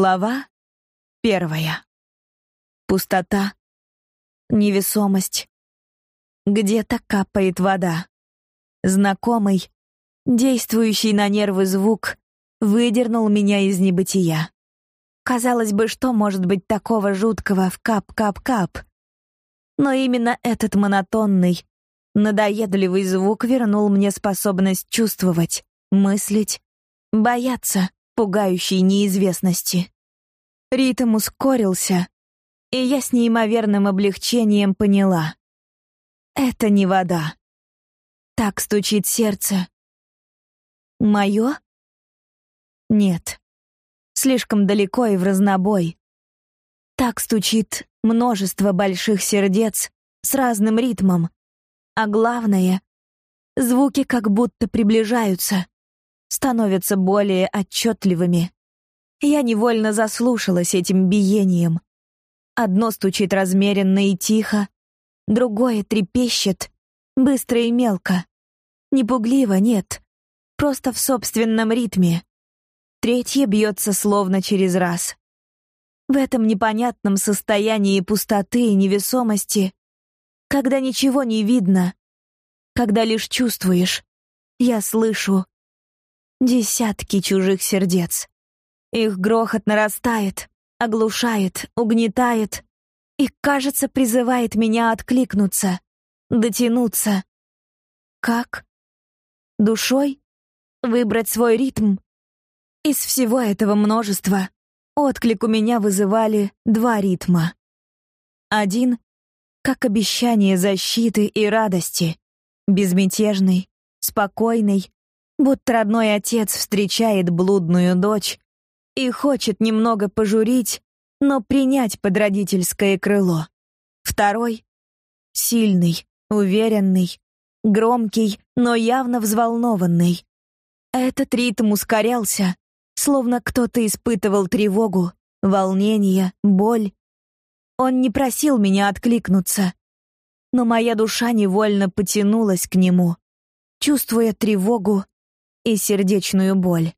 Глава первая. Пустота, невесомость. Где-то капает вода. Знакомый, действующий на нервы звук выдернул меня из небытия. Казалось бы, что может быть такого жуткого в кап-кап-кап? Но именно этот монотонный, надоедливый звук вернул мне способность чувствовать, мыслить, бояться пугающей неизвестности. Ритм ускорился, и я с неимоверным облегчением поняла. Это не вода. Так стучит сердце. Мое? Нет. Слишком далеко и в разнобой. Так стучит множество больших сердец с разным ритмом. А главное, звуки как будто приближаются становятся более отчетливыми. Я невольно заслушалась этим биением. Одно стучит размеренно и тихо, другое трепещет, быстро и мелко. Не пугливо, нет, просто в собственном ритме. Третье бьется словно через раз. В этом непонятном состоянии пустоты и невесомости, когда ничего не видно, когда лишь чувствуешь, я слышу, Десятки чужих сердец. Их грохот нарастает, оглушает, угнетает и, кажется, призывает меня откликнуться, дотянуться. Как? Душой? Выбрать свой ритм? Из всего этого множества отклик у меня вызывали два ритма. Один — как обещание защиты и радости, безмятежный, спокойный, будто родной отец встречает блудную дочь и хочет немного пожурить, но принять под родительское крыло. Второй — сильный, уверенный, громкий, но явно взволнованный. Этот ритм ускорялся, словно кто-то испытывал тревогу, волнение, боль. Он не просил меня откликнуться, но моя душа невольно потянулась к нему, чувствуя тревогу и сердечную боль.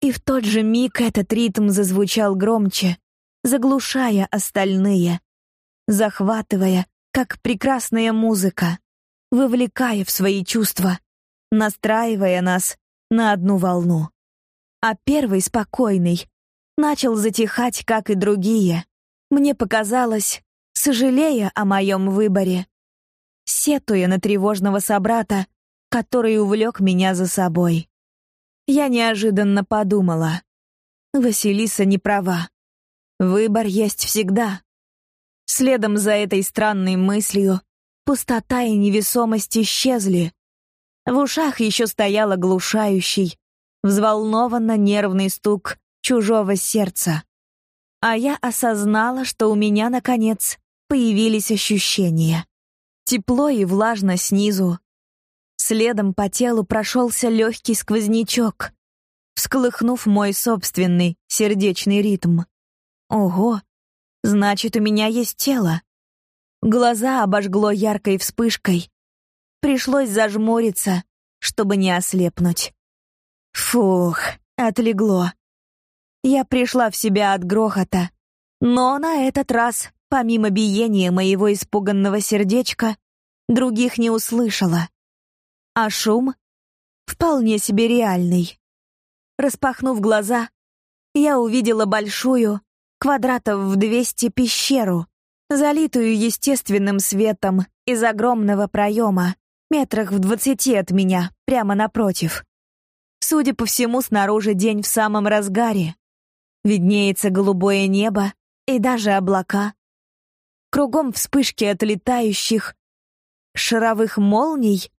И в тот же миг этот ритм зазвучал громче, заглушая остальные, захватывая, как прекрасная музыка, вовлекая в свои чувства, настраивая нас на одну волну. А первый, спокойный, начал затихать, как и другие. Мне показалось, сожалея о моем выборе, сетуя на тревожного собрата, который увлек меня за собой. Я неожиданно подумала. Василиса не права. Выбор есть всегда. Следом за этой странной мыслью пустота и невесомость исчезли. В ушах еще стоял оглушающий, взволнованно нервный стук чужого сердца. А я осознала, что у меня, наконец, появились ощущения. Тепло и влажно снизу, Следом по телу прошелся легкий сквознячок, всколыхнув мой собственный сердечный ритм. Ого, значит, у меня есть тело. Глаза обожгло яркой вспышкой. Пришлось зажмуриться, чтобы не ослепнуть. Фух, отлегло. Я пришла в себя от грохота, но на этот раз, помимо биения моего испуганного сердечка, других не услышала а шум вполне себе реальный. Распахнув глаза, я увидела большую, квадратов в 200 пещеру, залитую естественным светом из огромного проема, метрах в двадцати от меня, прямо напротив. Судя по всему, снаружи день в самом разгаре. Виднеется голубое небо и даже облака. Кругом вспышки отлетающих шаровых молний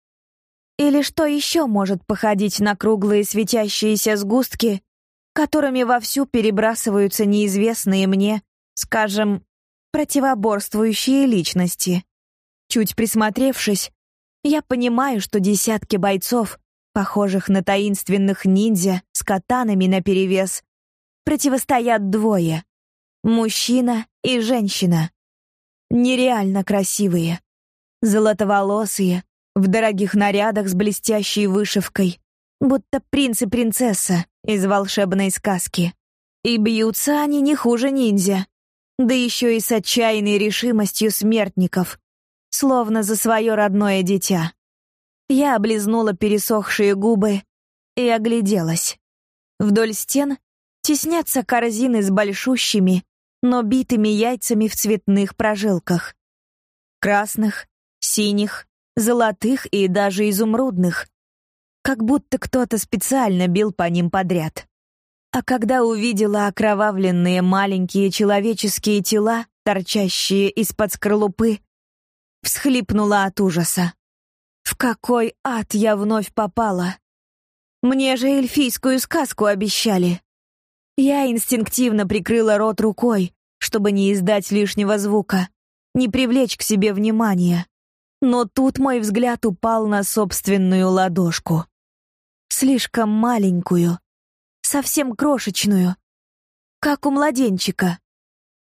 или что еще может походить на круглые светящиеся сгустки, которыми вовсю перебрасываются неизвестные мне, скажем, противоборствующие личности? Чуть присмотревшись, я понимаю, что десятки бойцов, похожих на таинственных ниндзя с катанами наперевес, противостоят двое — мужчина и женщина. Нереально красивые, золотоволосые, в дорогих нарядах с блестящей вышивкой, будто принц и принцесса из волшебной сказки. И бьются они не хуже ниндзя, да еще и с отчаянной решимостью смертников, словно за свое родное дитя. Я облизнула пересохшие губы и огляделась. Вдоль стен теснятся корзины с большущими, но битыми яйцами в цветных прожилках. Красных, синих, золотых и даже изумрудных. Как будто кто-то специально бил по ним подряд. А когда увидела окровавленные маленькие человеческие тела, торчащие из-под скорлупы, всхлипнула от ужаса. В какой ад я вновь попала? Мне же эльфийскую сказку обещали. Я инстинктивно прикрыла рот рукой, чтобы не издать лишнего звука, не привлечь к себе внимания. Но тут мой взгляд упал на собственную ладошку. Слишком маленькую, совсем крошечную, как у младенчика.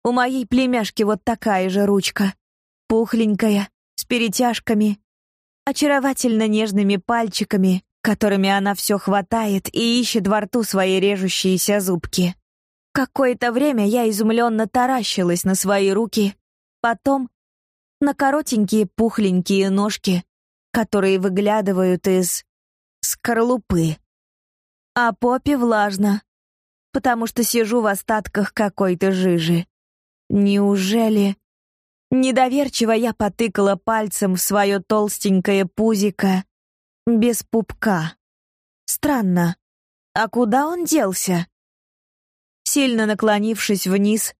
У моей племяшки вот такая же ручка, пухленькая, с перетяжками, очаровательно нежными пальчиками, которыми она все хватает и ищет во рту свои режущиеся зубки. Какое-то время я изумленно таращилась на свои руки, потом на коротенькие пухленькие ножки, которые выглядывают из скорлупы. А попе влажно, потому что сижу в остатках какой-то жижи. Неужели... Недоверчиво я потыкала пальцем в свое толстенькое пузико без пупка. Странно. А куда он делся? Сильно наклонившись вниз,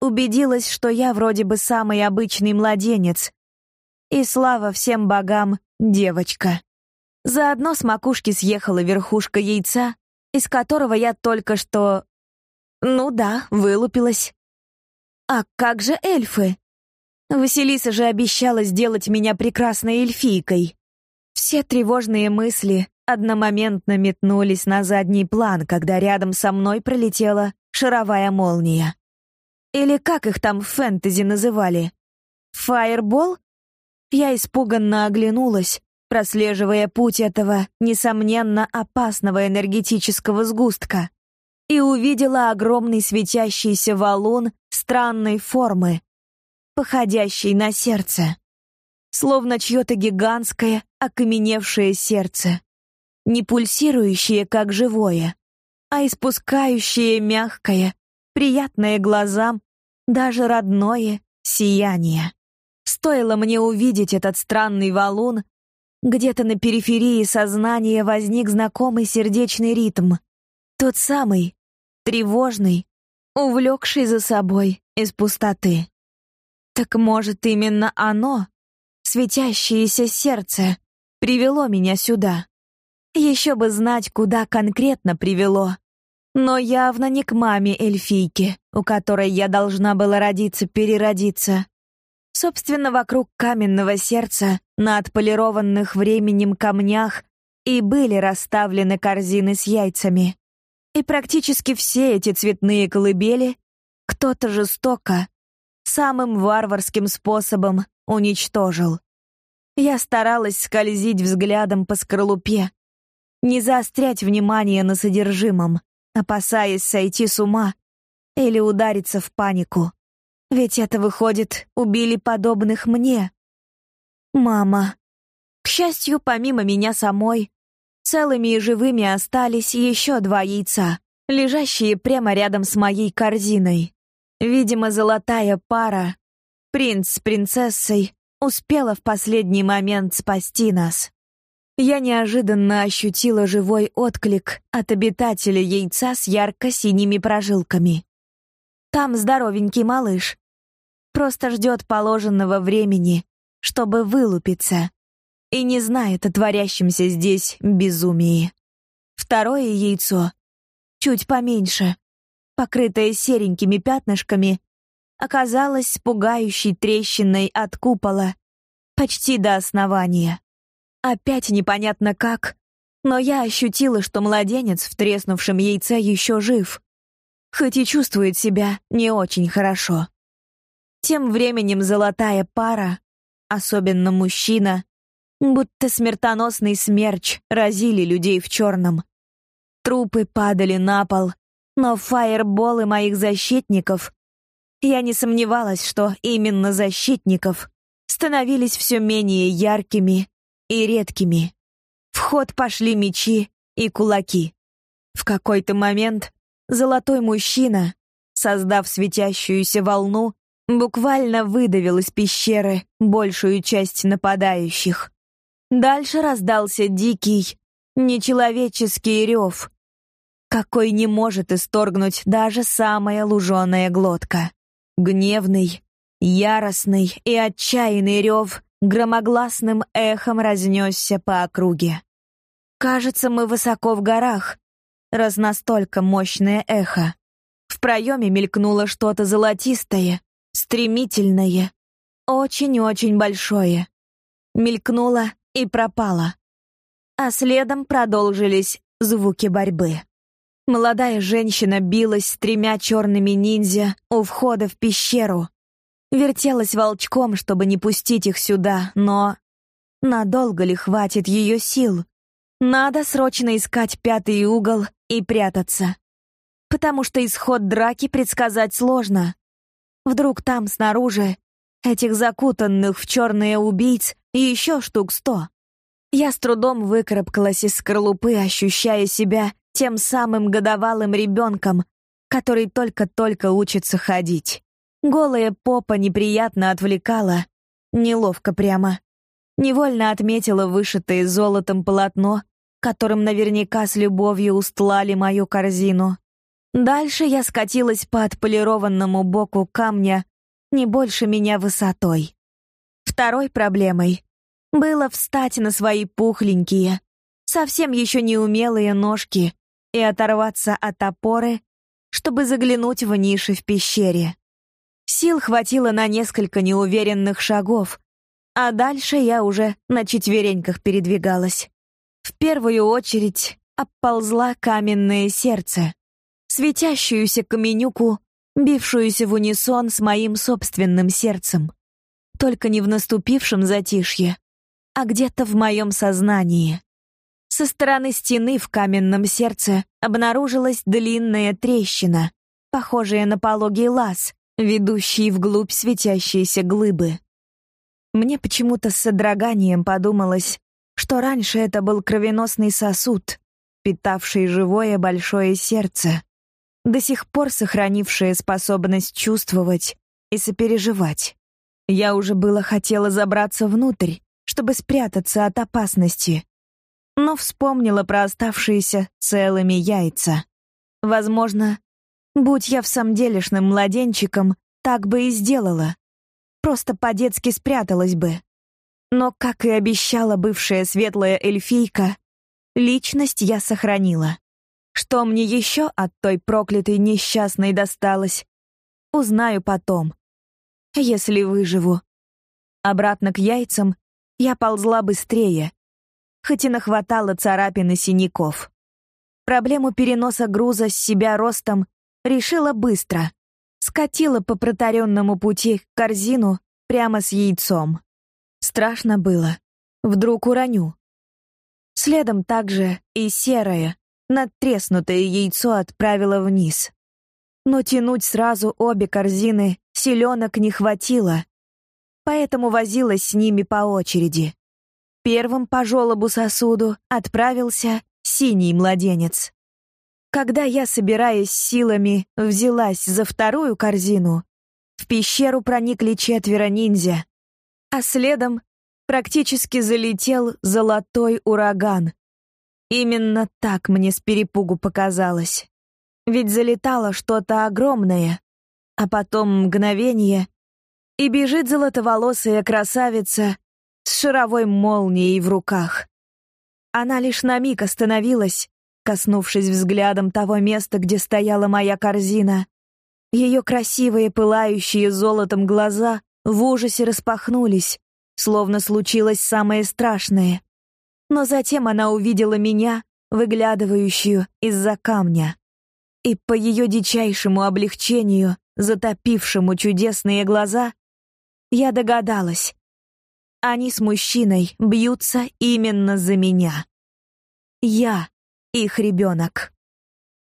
убедилась, что я вроде бы самый обычный младенец. И слава всем богам, девочка. Заодно с макушки съехала верхушка яйца, из которого я только что... Ну да, вылупилась. А как же эльфы? Василиса же обещала сделать меня прекрасной эльфийкой. Все тревожные мысли одномоментно метнулись на задний план, когда рядом со мной пролетела шаровая молния. Или как их там в фэнтези называли? Фаербол? Я испуганно оглянулась, прослеживая путь этого, несомненно, опасного энергетического сгустка, и увидела огромный светящийся валун странной формы, походящий на сердце. Словно чье-то гигантское, окаменевшее сердце. Не пульсирующее, как живое, а испускающее мягкое, приятное глазам, даже родное сияние. Стоило мне увидеть этот странный валун, где-то на периферии сознания возник знакомый сердечный ритм. Тот самый, тревожный, увлекший за собой из пустоты. Так может, именно оно, светящееся сердце, привело меня сюда? Еще бы знать, куда конкретно привело. Но явно не к маме эльфийки, у которой я должна была родиться-переродиться. Собственно, вокруг каменного сердца, на отполированных временем камнях, и были расставлены корзины с яйцами. И практически все эти цветные колыбели кто-то жестоко, самым варварским способом уничтожил. Я старалась скользить взглядом по скорлупе, не заострять внимание на содержимом, опасаясь сойти с ума или удариться в панику. Ведь это, выходит, убили подобных мне. Мама. К счастью, помимо меня самой, целыми и живыми остались еще два яйца, лежащие прямо рядом с моей корзиной. Видимо, золотая пара, принц с принцессой, успела в последний момент спасти нас я неожиданно ощутила живой отклик от обитателя яйца с ярко-синими прожилками. Там здоровенький малыш. Просто ждет положенного времени, чтобы вылупиться. И не знает о творящемся здесь безумии. Второе яйцо, чуть поменьше, покрытое серенькими пятнышками, оказалось пугающей трещиной от купола почти до основания. Опять непонятно как, но я ощутила, что младенец в треснувшем яйце еще жив, хоть и чувствует себя не очень хорошо. Тем временем золотая пара, особенно мужчина, будто смертоносный смерч разили людей в черном. Трупы падали на пол, Но фаерболы моих защитников, я не сомневалась, что именно защитников, становились все менее яркими и редкими. В ход пошли мечи и кулаки. В какой-то момент золотой мужчина, создав светящуюся волну, буквально выдавил из пещеры большую часть нападающих. Дальше раздался дикий, нечеловеческий рев, какой не может исторгнуть даже самая луженая глотка. Гневный, яростный и отчаянный рев громогласным эхом разнесся по округе. Кажется, мы высоко в горах, раз настолько мощное эхо. В проеме мелькнуло что-то золотистое, стремительное, очень-очень большое. Мелькнуло и пропало. А следом продолжились звуки борьбы. Молодая женщина билась с тремя черными ниндзя у входа в пещеру. Вертелась волчком, чтобы не пустить их сюда, но... Надолго ли хватит ее сил? Надо срочно искать пятый угол и прятаться. Потому что исход драки предсказать сложно. Вдруг там, снаружи, этих закутанных в черные убийц еще штук сто. Я с трудом выкарабкалась из скорлупы, ощущая себя тем самым годовалым ребенком, который только-только учится ходить. Голая попа неприятно отвлекала, неловко прямо. Невольно отметила вышитое золотом полотно, которым наверняка с любовью устлали мою корзину. Дальше я скатилась по отполированному боку камня не больше меня высотой. Второй проблемой было встать на свои пухленькие, совсем еще неумелые ножки и оторваться от опоры, чтобы заглянуть в ниши в пещере. Сил хватило на несколько неуверенных шагов, а дальше я уже на четвереньках передвигалась. В первую очередь оползла каменное сердце, светящуюся каменюку, бившуюся в унисон с моим собственным сердцем. Только не в наступившем затишье, а где-то в моем сознании. Со стороны стены в каменном сердце обнаружилась длинная трещина, похожая на пологий лаз, ведущий вглубь светящейся глыбы. Мне почему-то с содроганием подумалось, что раньше это был кровеносный сосуд, питавший живое большое сердце, до сих пор сохранившее способность чувствовать и сопереживать. Я уже было хотела забраться внутрь, чтобы спрятаться от опасности, но вспомнила про оставшиеся целыми яйца. Возможно, будь я в самом делешным младенчиком, так бы и сделала. Просто по-детски спряталась бы. Но, как и обещала бывшая светлая эльфийка, личность я сохранила. Что мне еще от той проклятой несчастной досталось, узнаю потом. Если выживу. Обратно к яйцам я ползла быстрее, хоть и нахватала царапин и синяков. Проблему переноса груза с себя ростом решила быстро. Скатила по протаренному пути корзину прямо с яйцом. Страшно было. Вдруг уроню. Следом также и серое, надтреснутое яйцо отправила вниз. Но тянуть сразу обе корзины селенок не хватило, поэтому возилась с ними по очереди. Первым по желобу сосуду отправился синий младенец. Когда я, собираясь силами, взялась за вторую корзину, в пещеру проникли четверо ниндзя, а следом практически залетел золотой ураган. Именно так мне с перепугу показалось. Ведь залетало что-то огромное, а потом мгновение, и бежит золотоволосая красавица с шаровой молнией в руках. Она лишь на миг остановилась, коснувшись взглядом того места, где стояла моя корзина. Ее красивые, пылающие золотом глаза в ужасе распахнулись, словно случилось самое страшное. Но затем она увидела меня, выглядывающую из-за камня. И по ее дичайшему облегчению, затопившему чудесные глаза, я догадалась, они с мужчиной бьются именно за меня. Я их ребенок.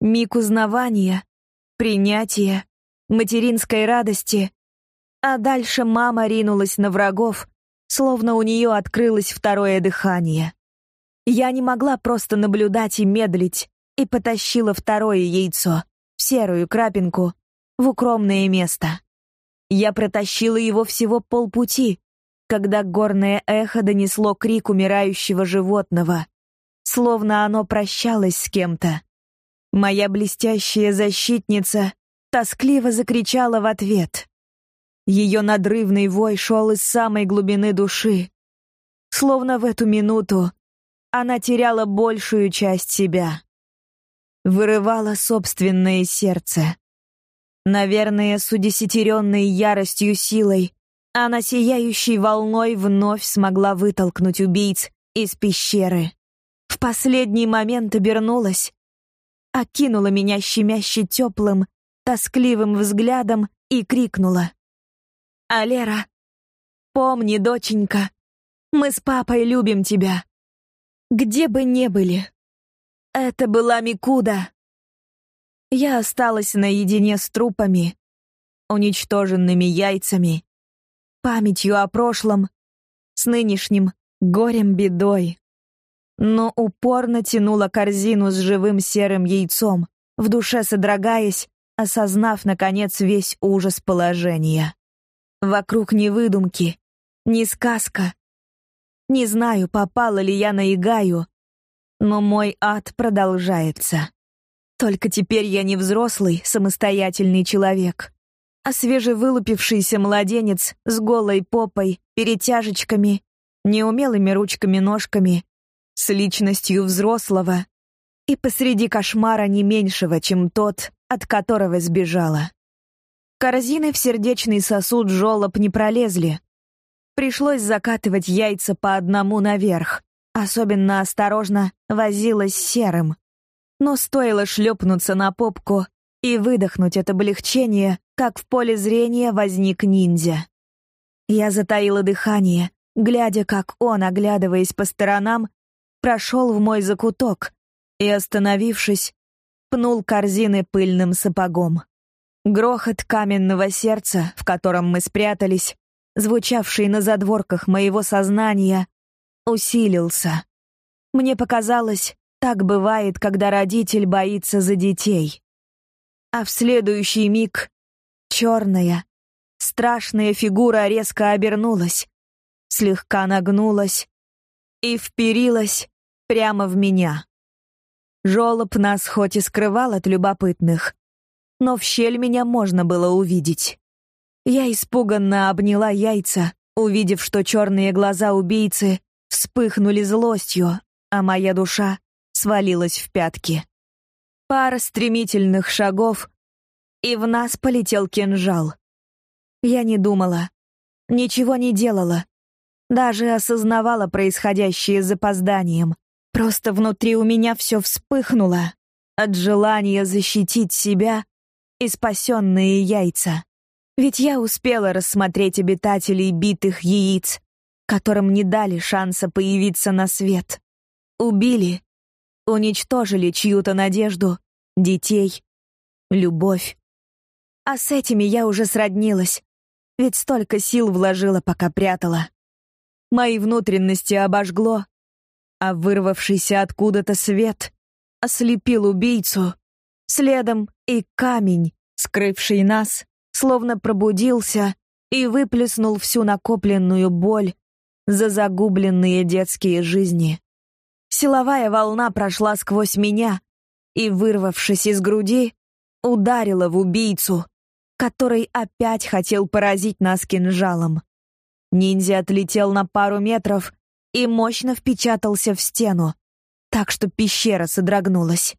Миг узнавания, принятия, материнской радости, а дальше мама ринулась на врагов, словно у нее открылось второе дыхание. Я не могла просто наблюдать и медлить, и потащила второе яйцо, в серую крапинку, в укромное место. Я протащила его всего полпути, когда горное эхо донесло крик умирающего животного, словно оно прощалось с кем-то. Моя блестящая защитница тоскливо закричала в ответ. Ее надрывный вой шел из самой глубины души. Словно в эту минуту она теряла большую часть себя. Вырывала собственное сердце. Наверное, с удесятеренной яростью силой, она сияющей волной вновь смогла вытолкнуть убийц из пещеры. Последний момент обернулась, окинула меня щемяще теплым, тоскливым взглядом и крикнула. «Алера, помни, доченька, мы с папой любим тебя. Где бы ни были. Это была Микуда. Я осталась наедине с трупами, уничтоженными яйцами, памятью о прошлом, с нынешним горем-бедой. Но упорно тянула корзину с живым серым яйцом, в душе содрогаясь, осознав, наконец, весь ужас положения. Вокруг ни выдумки, ни сказка, не знаю, попала ли я на Игаю, но мой ад продолжается. Только теперь я не взрослый, самостоятельный человек, а свежевылупившийся младенец с голой попой, перетяжечками, неумелыми ручками-ножками, с личностью взрослого и посреди кошмара не меньшего, чем тот, от которого сбежала. Корзины в сердечный сосуд жолоб не пролезли, Пришлось закатывать яйца по одному наверх. Особенно осторожно возилась с серым. Но стоило шлепнуться на попку и выдохнуть от облегчения, как в поле зрения возник ниндзя. Я затаила дыхание, глядя, как он, оглядываясь по сторонам, прошел в мой закуток и, остановившись, пнул корзины пыльным сапогом. Грохот каменного сердца, в котором мы спрятались, звучавший на задворках моего сознания, усилился. Мне показалось, так бывает, когда родитель боится за детей. А в следующий миг черная, страшная фигура резко обернулась, слегка нагнулась и вперилась прямо в меня. Жолоб нас хоть и скрывал от любопытных, но в щель меня можно было увидеть. Я испуганно обняла яйца, увидев, что черные глаза убийцы вспыхнули злостью, а моя душа свалилась в пятки. Пара стремительных шагов, и в нас полетел кинжал. Я не думала, ничего не делала, даже осознавала происходящее с запозданием. Просто внутри у меня все вспыхнуло от желания защитить себя и спасенные яйца. Ведь я успела рассмотреть обитателей битых яиц, которым не дали шанса появиться на свет. Убили, уничтожили чью-то надежду, детей, любовь. А с этими я уже сроднилась, ведь столько сил вложила, пока прятала. Мои внутренности обожгло, а вырвавшийся откуда-то свет ослепил убийцу, следом и камень, скрывший нас, словно пробудился и выплеснул всю накопленную боль за загубленные детские жизни. Силовая волна прошла сквозь меня и, вырвавшись из груди, ударила в убийцу, который опять хотел поразить нас кинжалом. Ниндзя отлетел на пару метров и мощно впечатался в стену, так что пещера содрогнулась.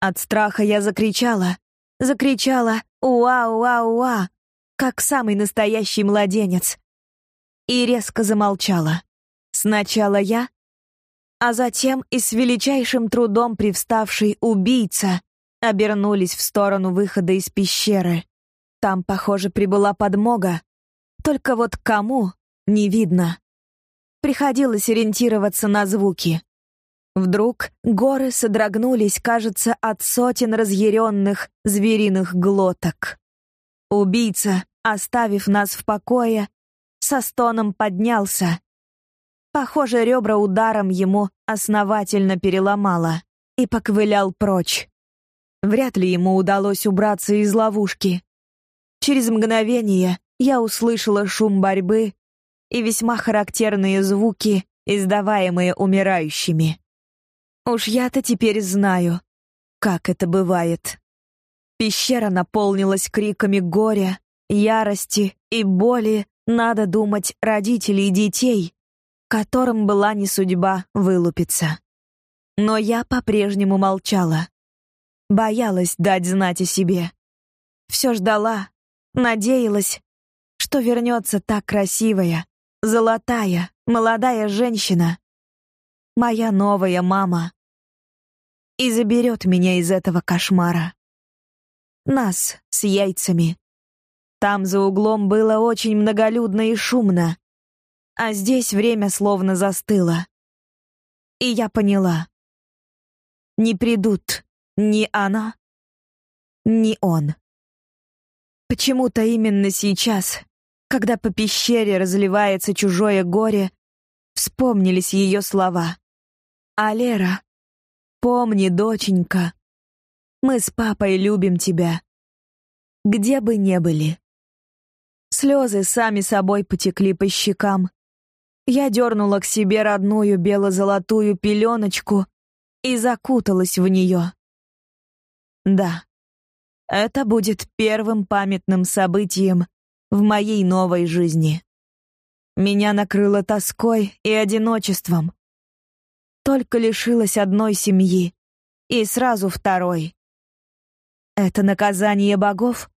От страха я закричала, закричала «Уа-уа-уа!», как самый настоящий младенец. И резко замолчала. Сначала я, а затем и с величайшим трудом привставший убийца обернулись в сторону выхода из пещеры. Там, похоже, прибыла подмога, только вот кому — не видно. Приходилось ориентироваться на звуки. Вдруг горы содрогнулись, кажется, от сотен разъяренных звериных глоток. Убийца, оставив нас в покое, со стоном поднялся. Похоже, ребра ударом ему основательно переломало и поковылял прочь. Вряд ли ему удалось убраться из ловушки. Через мгновение я услышала шум борьбы и весьма характерные звуки, издаваемые умирающими. Уж я-то теперь знаю, как это бывает. Пещера наполнилась криками горя, ярости и боли, надо думать, родителей и детей, которым была не судьба вылупиться. Но я по-прежнему молчала. Боялась дать знать о себе. Все ждала, надеялась, что вернется та красивая, золотая, молодая женщина, моя новая мама, и заберет меня из этого кошмара. Нас с яйцами. Там за углом было очень многолюдно и шумно, а здесь время словно застыло. И я поняла. Не придут ни она, ни он. Почему-то именно сейчас, когда по пещере разливается чужое горе, вспомнились ее слова. «Алера, помни, доченька, мы с папой любим тебя, где бы ни были». Слезы сами собой потекли по щекам. Я дернула к себе родную бело-золотую пеленочку и закуталась в нее. Да, это будет первым памятным событием в моей новой жизни. Меня накрыло тоской и одиночеством. Только лишилась одной семьи и сразу второй. Это наказание богов?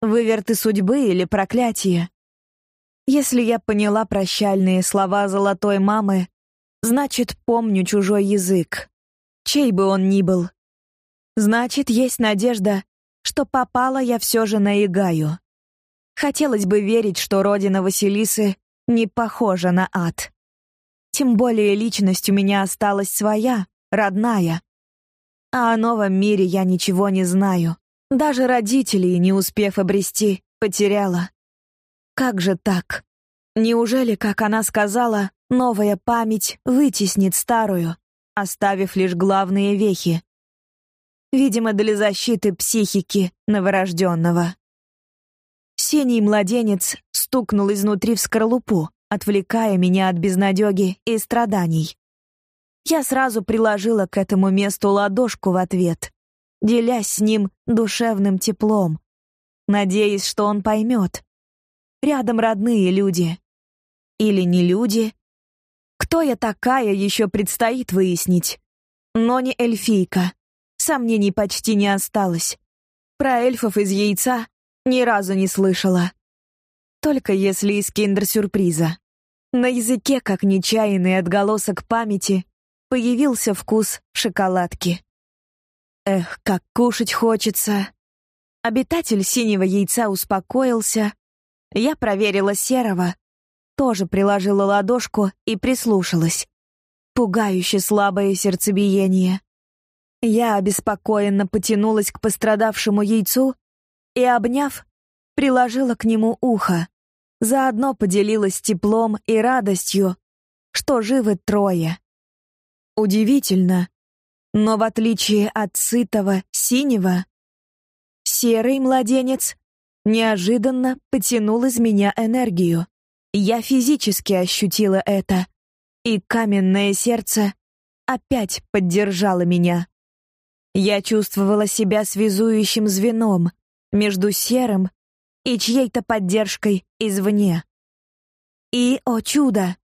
Выверты судьбы или проклятие? Если я поняла прощальные слова золотой мамы, значит, помню чужой язык, чей бы он ни был. Значит, есть надежда, что попала я все же на Игаю. Хотелось бы верить, что родина Василисы не похожа на ад. Тем более личность у меня осталась своя, родная. А о новом мире я ничего не знаю. Даже родителей, не успев обрести, потеряла. Как же так? Неужели, как она сказала, новая память вытеснит старую, оставив лишь главные вехи? Видимо, для защиты психики новорожденного. Синий младенец стукнул изнутри в скорлупу, отвлекая меня от безнадеги и страданий. Я сразу приложила к этому месту ладошку в ответ, делясь с ним душевным теплом, надеясь, что он поймет. Рядом родные люди. Или не люди. Кто я такая, еще предстоит выяснить. Но не эльфийка. Сомнений почти не осталось. Про эльфов из яйца ни разу не слышала. Только если из киндер-сюрприза. На языке, как нечаянный отголосок памяти, появился вкус шоколадки. Эх, как кушать хочется. Обитатель синего яйца успокоился, я проверила серого, тоже приложила ладошку и прислушалась. Пугающе слабое сердцебиение. Я обеспокоенно потянулась к пострадавшему яйцу и, обняв, приложила к нему ухо. Заодно поделилась теплом и радостью, что живы трое. Удивительно, но в отличие от сытого синего, серый младенец неожиданно потянул из меня энергию. Я физически ощутила это, и каменное сердце опять поддержало меня. Я чувствовала себя связующим звеном между серым и чьей-то поддержкой извне. И, о чудо,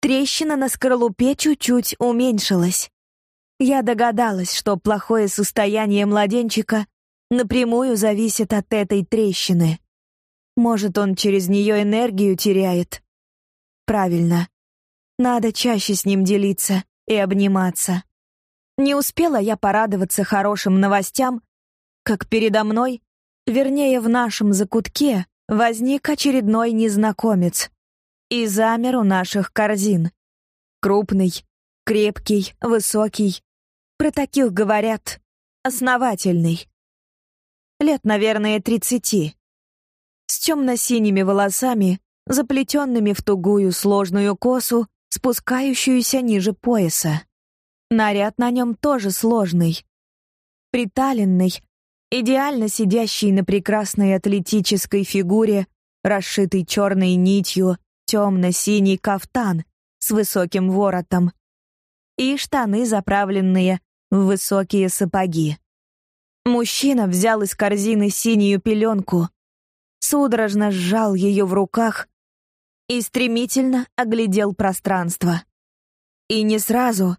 трещина на скорлупе чуть-чуть уменьшилась. Я догадалась, что плохое состояние младенчика напрямую зависит от этой трещины. Может, он через нее энергию теряет? Правильно. Надо чаще с ним делиться и обниматься. Не успела я порадоваться хорошим новостям, как передо мной, вернее, в нашем закутке, возник очередной незнакомец и замер у наших корзин. Крупный, Крепкий, высокий. Про таких говорят основательный. Лет, наверное, тридцати. С темно-синими волосами, заплетенными в тугую сложную косу, спускающуюся ниже пояса. Наряд на нем тоже сложный. Приталенный, идеально сидящий на прекрасной атлетической фигуре, расшитый черной нитью, темно-синий кафтан с высоким воротом и штаны, заправленные в высокие сапоги. Мужчина взял из корзины синюю пеленку, судорожно сжал ее в руках и стремительно оглядел пространство. И не сразу,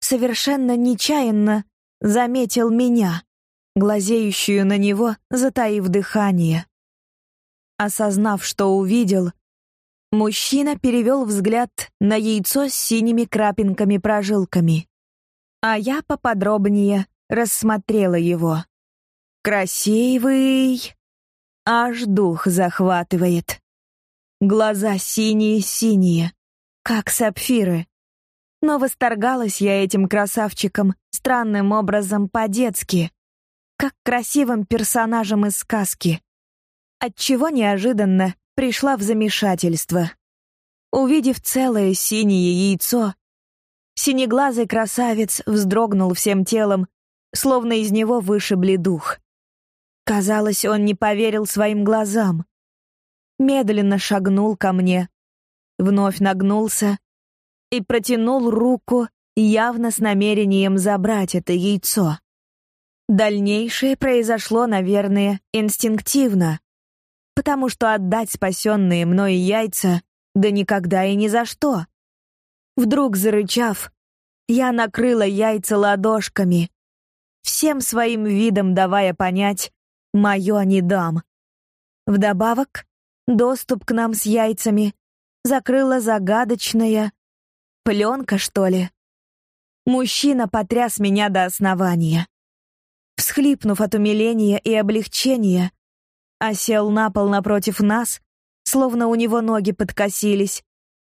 совершенно нечаянно, заметил меня, глазеющую на него, затаив дыхание. Осознав, что увидел, мужчина перевел взгляд на яйцо с синими крапинками-прожилками, а я поподробнее рассмотрела его. Красивый, аж дух захватывает. Глаза синие-синие, как сапфиры. Но восторгалась я этим красавчиком странным образом по-детски, как красивым персонажем из сказки. Отчего неожиданно пришла в замешательство. Увидев целое синее яйцо, синеглазый красавец вздрогнул всем телом, словно из него вышибли дух. Казалось, он не поверил своим глазам. Медленно шагнул ко мне, вновь нагнулся и протянул руку, явно с намерением забрать это яйцо. Дальнейшее произошло, наверное, инстинктивно, потому что отдать спасенные мной яйца да никогда и ни за что. Вдруг зарычав, я накрыла яйца ладошками, всем своим видом давая понять, мое не дам. Вдобавок, доступ к нам с яйцами закрыла загадочная пленка, что ли. Мужчина потряс меня до основания. Всхлипнув от умиления и облегчения, осел на пол напротив нас, словно у него ноги подкосились.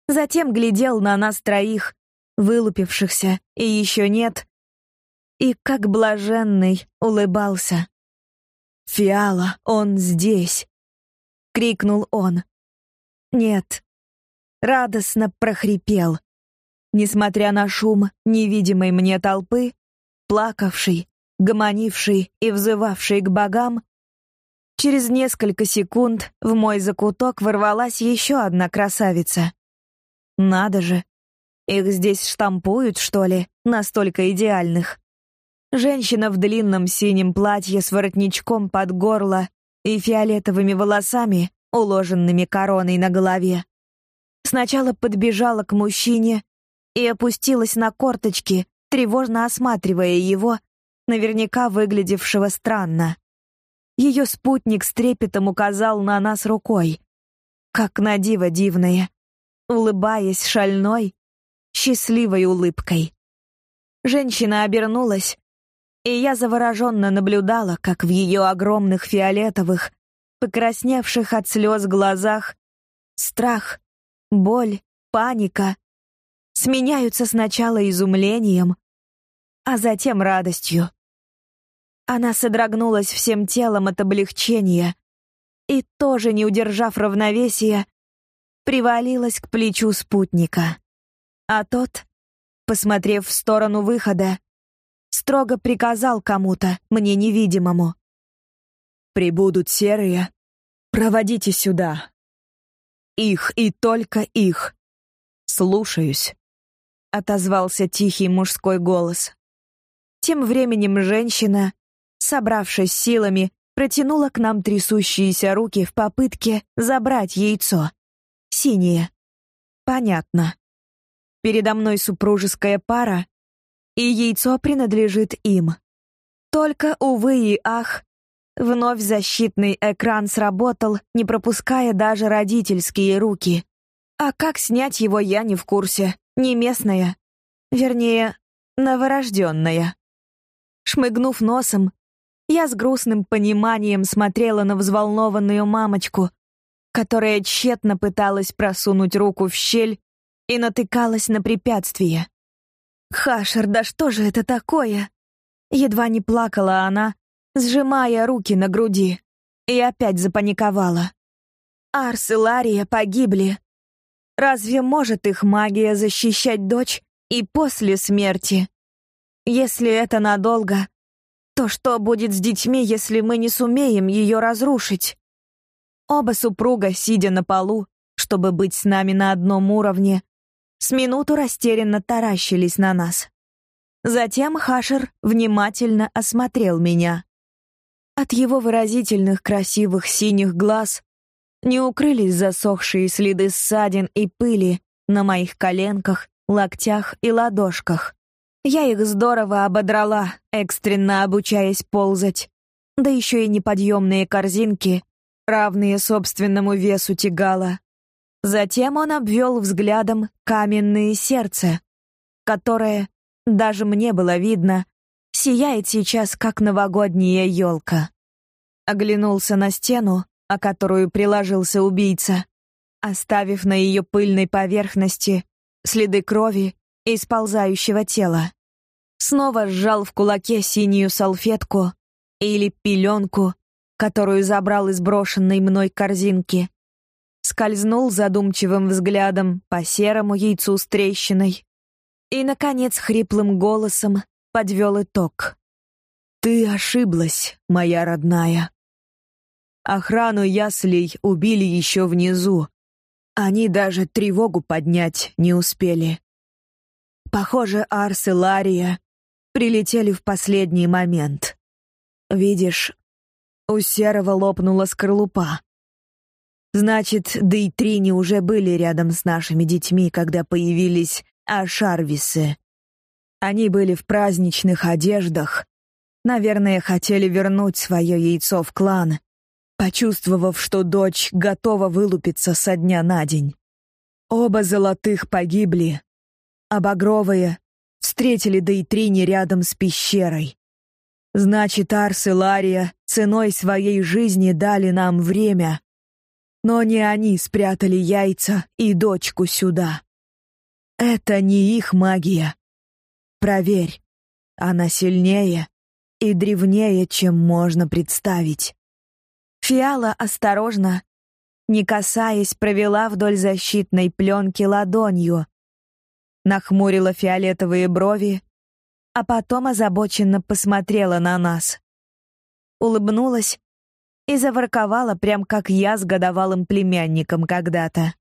Затем глядел на нас троих, вылупившихся, и еще нет, и, как блаженный, улыбался. «Фиала, он здесь!» — крикнул он. «Нет». Радостно прохрипел. Несмотря на шум невидимой мне толпы, плакавший, гомонивший и взывавший к богам, через несколько секунд в мой закуток ворвалась еще одна красавица. Надо же, их здесь штампуют, что ли, настолько идеальных. Женщина в длинном синем платье с воротничком под горло и фиолетовыми волосами, уложенными короной на голове. Сначала подбежала к мужчине и опустилась на корточки, тревожно осматривая его, наверняка выглядевшего странно. Ее спутник с трепетом указал на нас рукой, как на диво дивное, улыбаясь шальной, счастливой улыбкой. Женщина обернулась, и я завороженно наблюдала, как в ее огромных фиолетовых, покрасневших от слез глазах страх, боль, паника сменяются сначала изумлением, а затем радостью. Она содрогнулась всем телом от облегчения и, тоже не удержав равновесия, привалилась к плечу спутника. А тот, посмотрев в сторону выхода, строго приказал кому-то, мне невидимому. «Прибудут серые, проводите сюда. Их и только их. Слушаюсь», — отозвался тихий мужской голос. Тем временем женщина, собравшись силами, протянула к нам трясущиеся руки в попытке забрать яйцо. Синее. Понятно. Передо мной супружеская пара, и яйцо принадлежит им. Только, увы и ах, вновь защитный экран сработал, не пропуская даже родительские руки. А как снять его, я не в курсе. Не местная. Вернее, новорожденная. Шмыгнув носом, я с грустным пониманием смотрела на взволнованную мамочку, которая тщетно пыталась просунуть руку в щель и натыкалась на препятствия. Хашер, да что же это такое? Едва не плакала она, сжимая руки на груди, и опять запаниковала. Арс и Лария погибли. Разве может их магия защищать дочь и после смерти? Если это надолго, то что будет с детьми, если мы не сумеем ее разрушить? Оба супруга, сидя на полу, чтобы быть с нами на одном уровне, с минуту растерянно таращились на нас. Затем Хашер внимательно осмотрел меня. От его выразительных красивых синих глаз не укрылись засохшие следы ссадин и пыли на моих коленках, локтях и ладошках. Я их здорово ободрала, экстренно обучаясь ползать. Да еще и неподъемные корзинки, равные собственному весу тягала. Затем он обвел взглядом каменное сердце, которое, даже мне было видно, сияет сейчас, как новогодняя елка. Оглянулся на стену, о которую приложился убийца, оставив на ее пыльной поверхности следы крови и сползающего тела. Снова сжал в кулаке синюю салфетку или пеленку, которую забрал из брошенной мной корзинки. Скользнул задумчивым взглядом по серому яйцу с трещиной и, наконец, хриплым голосом подвел итог. «Ты ошиблась, моя родная». Охрану яслей убили еще внизу. Они даже тревогу поднять не успели. Похоже, Арс и Лария прилетели в последний момент. Видишь, у Серого лопнула скорлупа. Значит, Дейтрини уже были рядом с нашими детьми, когда появились Ашарвисы. Они были в праздничных одеждах. Наверное, хотели вернуть свое яйцо в клан, почувствовав, что дочь готова вылупиться со дня на день. Оба золотых погибли, а багровые встретили Дейтрини рядом с пещерой. Значит, Арс и Лария ценой своей жизни дали нам время. Но не они спрятали яйца и дочку сюда. Это не их магия. Проверь, она сильнее и древнее, чем можно представить. Фиала осторожно, не касаясь, провела вдоль защитной пленки ладонью, нахмурила фиолетовые брови, а потом озабоченно посмотрела на нас. Улыбнулась и заворковала, прям как я с годовалым племянником когда-то.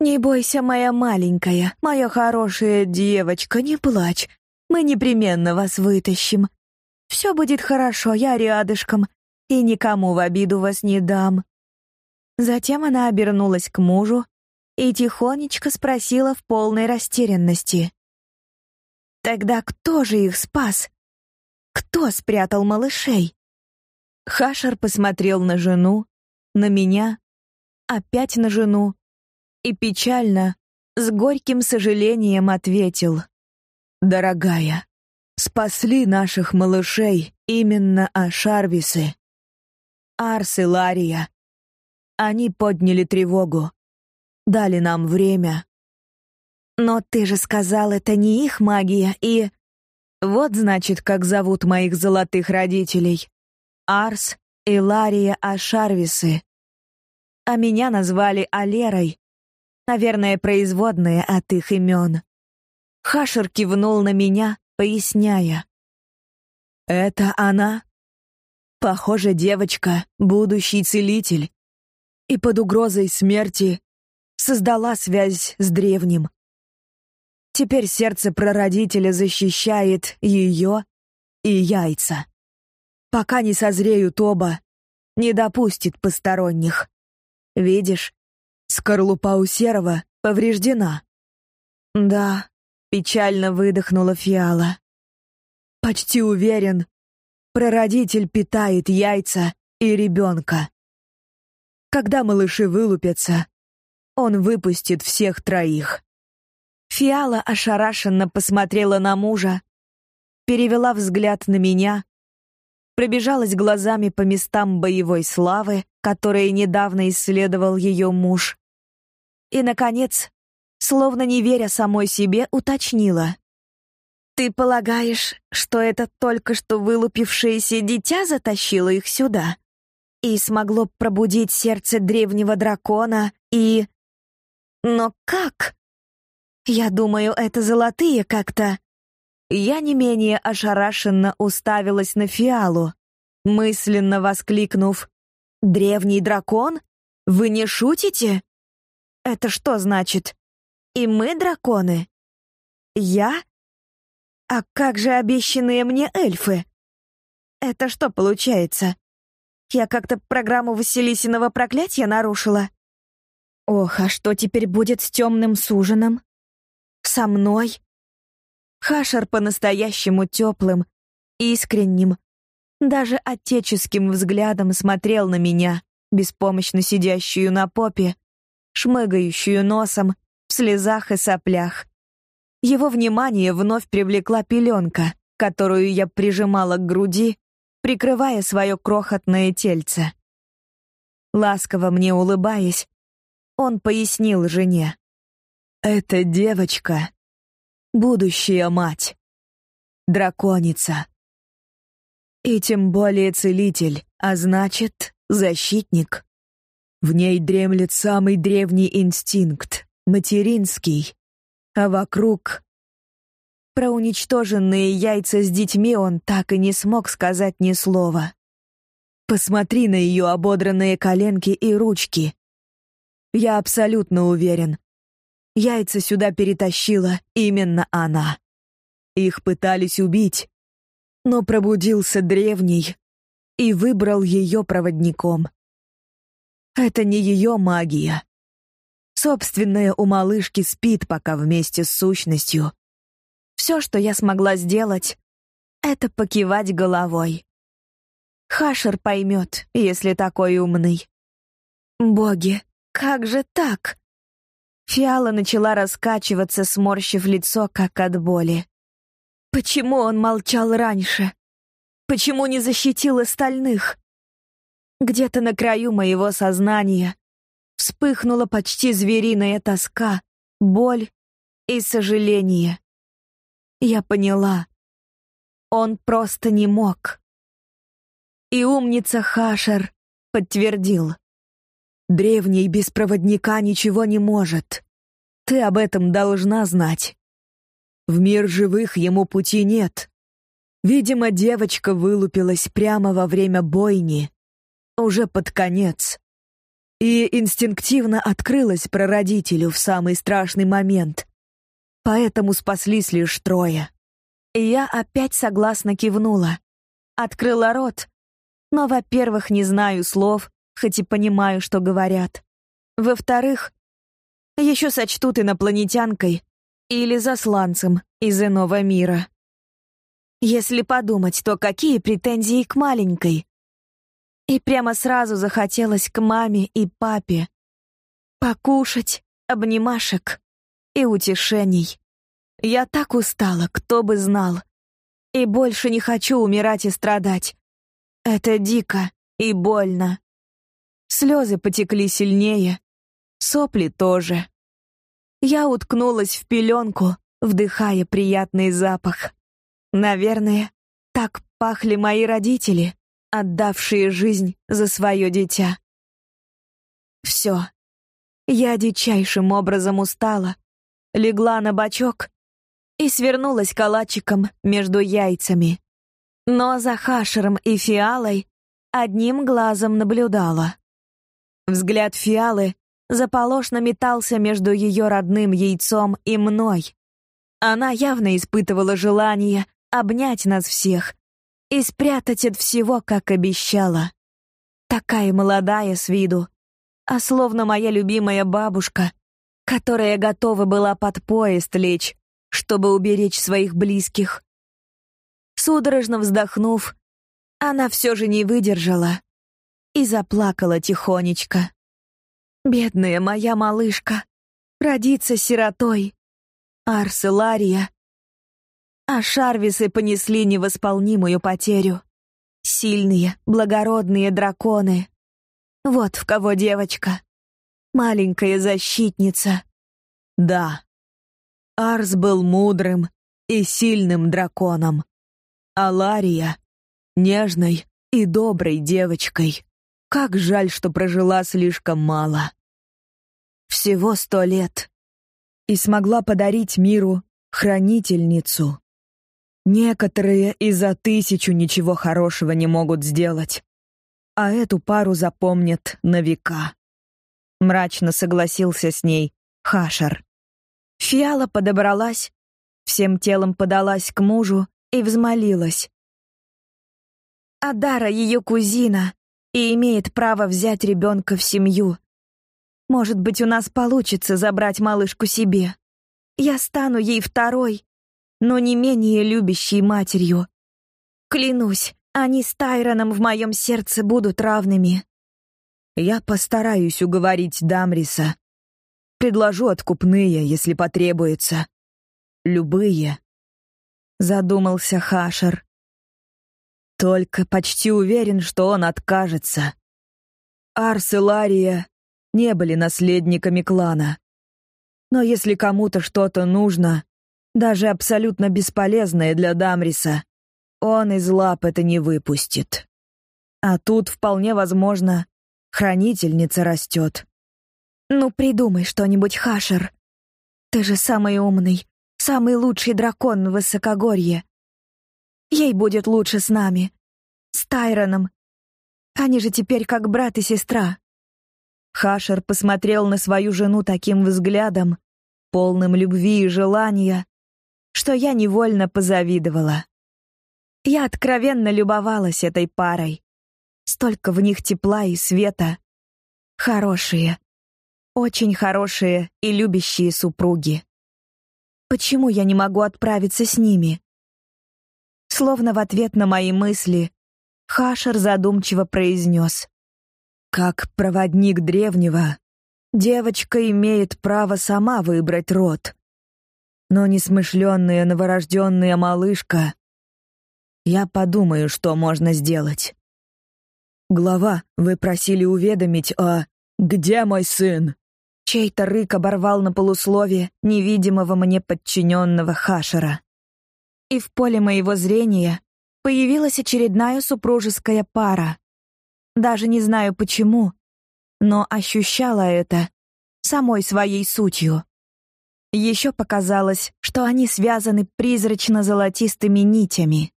«Не бойся, моя маленькая, моя хорошая девочка, не плачь. Мы непременно вас вытащим. Все будет хорошо, я рядышком, и никому в обиду вас не дам». Затем она обернулась к мужу и тихонечко спросила в полной растерянности. «Тогда кто же их спас? Кто спрятал малышей?» Хашер посмотрел на жену, на меня, опять на жену и печально, с горьким сожалением ответил. «Дорогая, спасли наших малышей именно Ашарвисы. Арс и Лария. Они подняли тревогу. Дали нам время. Но ты же сказал, это не их магия, и... Вот, значит, как зовут моих золотых родителей. Арс и Лария Ашарвисы. А меня назвали Алерой. Наверное, производные от их имен. Хашер кивнул на меня, поясняя. «Это она?» Похоже, девочка — будущий целитель. И под угрозой смерти создала связь с древним. Теперь сердце прародителя защищает ее и яйца. Пока не созреют оба, не допустит посторонних. Видишь, скорлупа у серого повреждена. Да, печально выдохнула Фиала. Почти уверен, Прародитель питает яйца и ребенка. Когда малыши вылупятся, он выпустит всех троих. Фиала ошарашенно посмотрела на мужа, перевела взгляд на меня, пробежалась глазами по местам боевой славы, которые недавно исследовал ее муж. И, наконец, словно не веря самой себе, уточнила. Ты полагаешь, что это только что вылупившееся дитя затащило их сюда и смогло пробудить сердце древнего дракона и... Но как? Я думаю, это золотые как-то. Я не менее ошарашенно уставилась на фиалу, мысленно воскликнув «Древний дракон? Вы не шутите?» «Это что значит? И мы драконы?» «Я? А как же обещанные мне эльфы?» «Это что получается? Я как-то программу Василисиного проклятия нарушила?» «Ох, а что теперь будет с темным суженом? Со мной?» Хашер по-настоящему теплым, искренним, даже отеческим взглядом смотрел на меня, беспомощно сидящую на попе, шмыгающую носом, в слезах и соплях. Его внимание вновь привлекла пеленка, которую я прижимала к груди, прикрывая свое крохотное тельце. Ласково мне улыбаясь, он пояснил жене. «Это девочка, будущая мать, драконица. И тем более целитель, а значит, защитник. В ней дремлет самый древний инстинкт, материнский, а вокруг... Про уничтоженные яйца с детьми он так и не смог сказать ни слова. Посмотри на ее ободранные коленки и ручки. Я абсолютно уверен, Яйца сюда перетащила именно она. Их пытались убить, но пробудился древний и выбрал ее проводником. Это не ее магия. Собственная у малышки спит пока вместе с сущностью. Все, что я смогла сделать, это покивать головой. Хашер поймет, если такой умный. Боги, как же так? Фиала начала раскачиваться, сморщив лицо, как от боли. Почему он молчал раньше? Почему не защитил остальных? Где-то на краю моего сознания вспыхнула почти звериная тоска, боль и сожаление. Я поняла. Он просто не мог. И умница Хашер подтвердил. Древний без проводника ничего не может. Ты об этом должна знать. В мир живых ему пути нет. Видимо, девочка вылупилась прямо во время бойни, уже под конец. И инстинктивно открылась прародителю в самый страшный момент. Поэтому спаслись лишь трое. И я опять согласно кивнула. Открыла рот, но, во-первых, не знаю слов, хоть и понимаю, что говорят. Во-вторых, еще сочтут инопланетянкой или засланцем из иного мира. Если подумать, то какие претензии к маленькой? И прямо сразу захотелось к маме и папе. Покушать, обнимашек и утешений. Я так устала, кто бы знал. И больше не хочу умирать и страдать. Это дико и больно. Слезы потекли сильнее, сопли тоже. Я уткнулась в пеленку, вдыхая приятный запах. Наверное, так пахли мои родители, отдавшие жизнь за свое дитя. Все. Я дичайшим образом устала, легла на бочок и свернулась калачиком между яйцами. Но за Хашером и Фиалой одним глазом наблюдала. Взгляд Фиалы заполошно метался между ее родным яйцом и мной. Она явно испытывала желание обнять нас всех и спрятать от всего, как обещала. Такая молодая с виду, а словно моя любимая бабушка, которая готова была под поезд лечь, чтобы уберечь своих близких. Судорожно вздохнув, она все же не выдержала и заплакала тихонечко. Бедная моя малышка, родиться сиротой. Арс и Лария. А Шарвисы понесли невосполнимую потерю. Сильные, благородные драконы. Вот в кого девочка. Маленькая защитница. Да. Арс был мудрым и сильным драконом. А Лария — нежной и доброй девочкой. Как жаль, что прожила слишком мало. Всего сто лет. И смогла подарить миру хранительницу. Некоторые и за тысячу ничего хорошего не могут сделать. А эту пару запомнят на века. Мрачно согласился с ней Хашар. Фиала подобралась, всем телом подалась к мужу и взмолилась. Адара ее кузина и имеет право взять ребенка в семью. Может быть, у нас получится забрать малышку себе. Я стану ей второй, но не менее любящей матерью. Клянусь, они с Тайроном в моем сердце будут равными. Я постараюсь уговорить Дамриса. Предложу откупные, если потребуется. Любые. Задумался Хашер. Только почти уверен, что он откажется. Арс и Лария не были наследниками клана. Но если кому-то что-то нужно, даже абсолютно бесполезное для Дамриса, он из лап это не выпустит. А тут вполне возможно, хранительница растет. Ну придумай что-нибудь, Хашер. Ты же самый умный, самый лучший дракон в высокогорье. Ей будет лучше с нами, с Тайроном. Они же теперь как брат и сестра. Хашер посмотрел на свою жену таким взглядом, полным любви и желания, что я невольно позавидовала. Я откровенно любовалась этой парой. Столько в них тепла и света. Хорошие. Очень хорошие и любящие супруги. Почему я не могу отправиться с ними? Словно в ответ на мои мысли, Хашер задумчиво произнес. Как проводник древнего, девочка имеет право сама выбрать род. Но несмышленная новорожденная малышка... Я подумаю, что можно сделать. Глава, вы просили уведомить о... Где мой сын? Чей-то рык оборвал на полуслове невидимого мне подчиненного Хашера. И в поле моего зрения появилась очередная супружеская пара. Даже не знаю почему, но ощущала это самой своей сутью. Еще показалось, что они связаны призрачно-золотистыми нитями.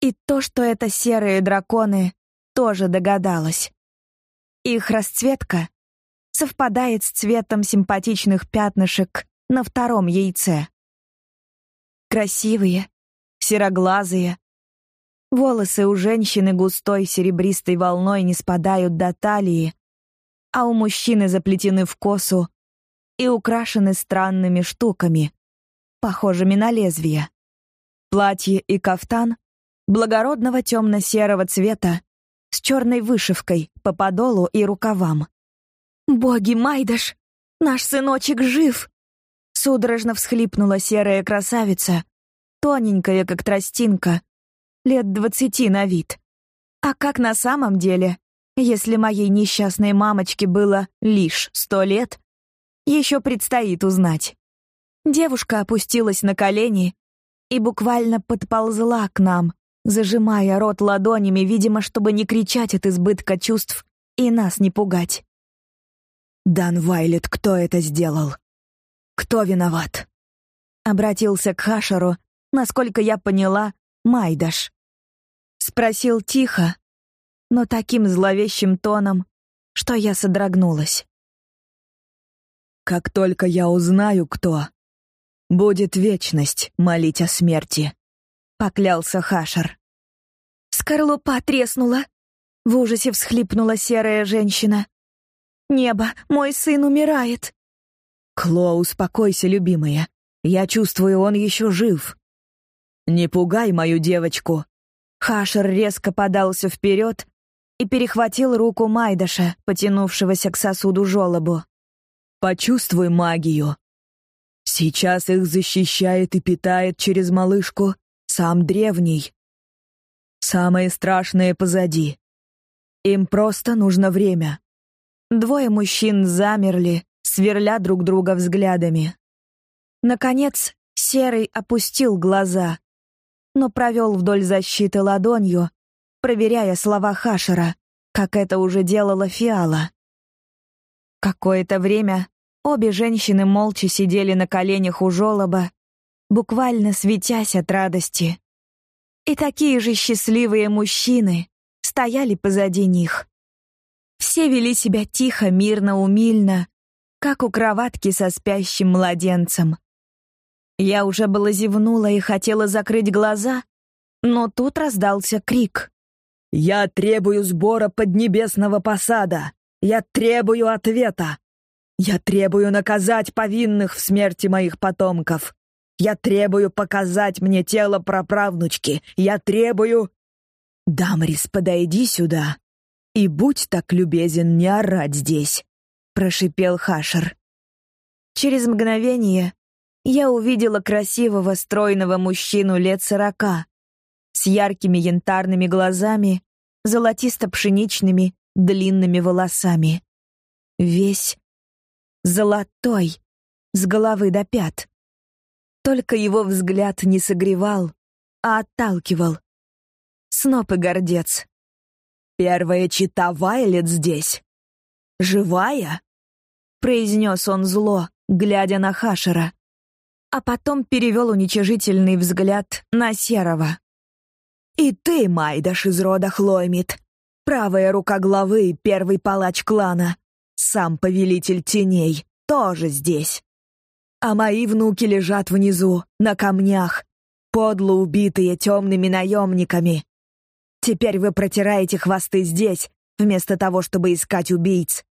И то, что это серые драконы, тоже догадалась. Их расцветка совпадает с цветом симпатичных пятнышек на втором яйце. Красивые, сероглазые. Волосы у женщины густой серебристой волной не спадают до талии, а у мужчины заплетены в косу и украшены странными штуками, похожими на лезвия. Платье и кафтан благородного темно-серого цвета с черной вышивкой по подолу и рукавам. «Боги, Майдаш! Наш сыночек жив!» Судорожно всхлипнула серая красавица, тоненькая, как тростинка, лет двадцати на вид. А как на самом деле, если моей несчастной мамочке было лишь сто лет, еще предстоит узнать. Девушка опустилась на колени и буквально подползла к нам, зажимая рот ладонями, видимо, чтобы не кричать от избытка чувств и нас не пугать. «Дан Вайлет, кто это сделал? Кто виноват?» Обратился к Хашеру, насколько я поняла, Майдаш. Спросил тихо, но таким зловещим тоном, что я содрогнулась. «Как только я узнаю, кто, будет вечность молить о смерти», — поклялся Хашер. «Скорлупа треснула!» — в ужасе всхлипнула серая женщина. «Небо, мой сын умирает!» «Кло, успокойся, любимая. Я чувствую, он еще жив». «Не пугай мою девочку!» Хашер резко подался вперед и перехватил руку Майдаша, потянувшегося к сосуду желобу. «Почувствуй магию. Сейчас их защищает и питает через малышку сам древний. Самое страшное позади. Им просто нужно время». Двое мужчин замерли, сверля друг друга взглядами. Наконец, Серый опустил глаза, но провел вдоль защиты ладонью, проверяя слова Хашера, как это уже делала Фиала. Какое-то время обе женщины молча сидели на коленях у жолоба, буквально светясь от радости. И такие же счастливые мужчины стояли позади них. Все вели себя тихо, мирно, умильно, как у кроватки со спящим младенцем. Я уже было зевнула и хотела закрыть глаза, но тут раздался крик. «Я требую сбора поднебесного посада! Я требую ответа! Я требую наказать повинных в смерти моих потомков! Я требую показать мне тело праправнучки. Я требую... Дамрис, подойди сюда. И будь так любезен не орать здесь, прошипел Хашер. Через мгновение я увидела красивого стройного мужчину лет сорока, с яркими янтарными глазами, золотисто-пшеничными длинными волосами. Весь золотой, с головы до пят. Только его взгляд не согревал, а отталкивал. Сноп и гордец. «Первая чита Вайлет здесь. Живая?» Произнес он зло, глядя на Хашера. А потом перевел уничижительный взгляд на Серого. «И ты, Майдаш из рода Хлоймит, правая рука главы и первый палач клана, сам повелитель теней, тоже здесь а мои внуки лежат внизу, на камнях, подло убитые темными наемниками. Теперь вы протираете хвосты здесь, вместо того, чтобы искать убийц.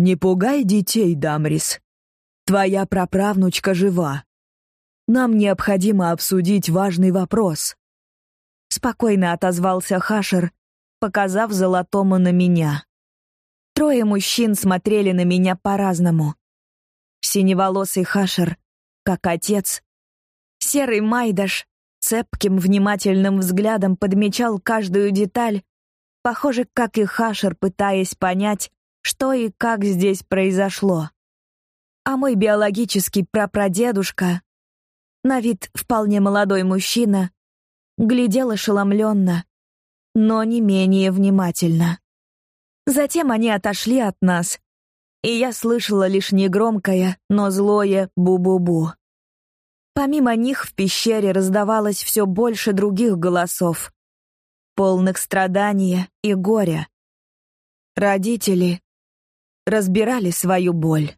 Не пугай детей, Дамрис. Твоя праправнучка жива. Нам необходимо обсудить важный вопрос. Спокойно отозвался Хашер, показав золотому на меня. Трое мужчин смотрели на меня по-разному синеволосый Хашер, как отец. Серый Майдаш цепким внимательным взглядом подмечал каждую деталь, похоже, как и Хашер, пытаясь понять, что и как здесь произошло. А мой биологический прапрадедушка, на вид вполне молодой мужчина, глядел ошеломленно, но не менее внимательно. Затем они отошли от нас и я слышала лишь негромкое, но злое «бу-бу-бу». Помимо них в пещере раздавалось все больше других голосов, полных страдания и горя. Родители разбирали свою боль.